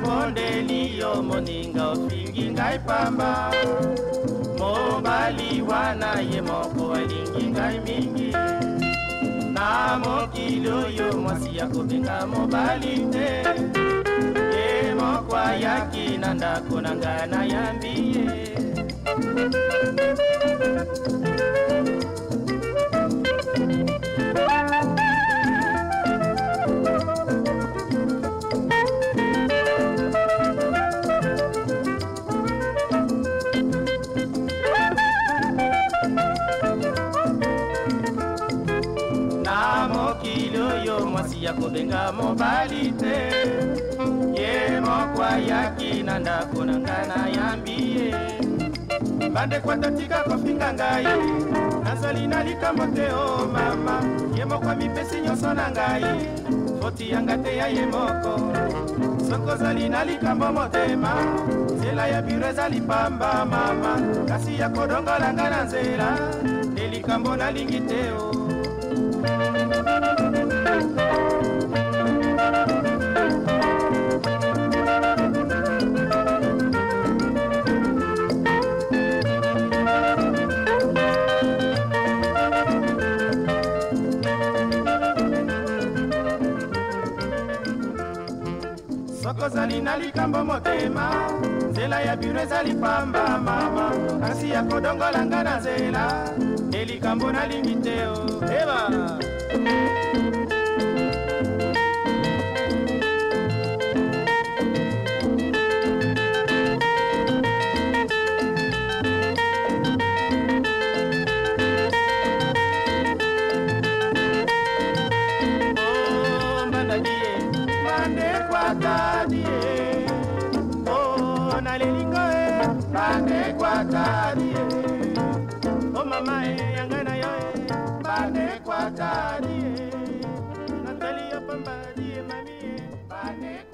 mondeli yo moninga ofingi ngai pamba. Mobali wana ye moko alingi ngai mingi. Na mokili oyo mwasi ya kobenga mobali te. Ye moko ayaki na ndako na ngai nayambi ye. Mokili oyo mwasi ya kobenga mobali te. Ye moko ayaki na ndako na ngai nayambi ye. Bandeko atatika kofinga ngai nazali na likambo te o mama. Ye moko amipesi nyonso na ngai foti yanga te ya ye moko. Soki ozali na likambo motema nzela ya biro ezali pamba mama. Kasi ya kodongola ngai na nzela nde likambo nalingi te o soki ozali na likambo motema nzela ya biro ezali pamba mama. Kasi ya kodongola nga na nzela nde likambo nalingi te o eba! Oh, mbandadie bandekwatadie o oh, nalelingo e bandekwatadie kwatari Natalia pambanie mamie bane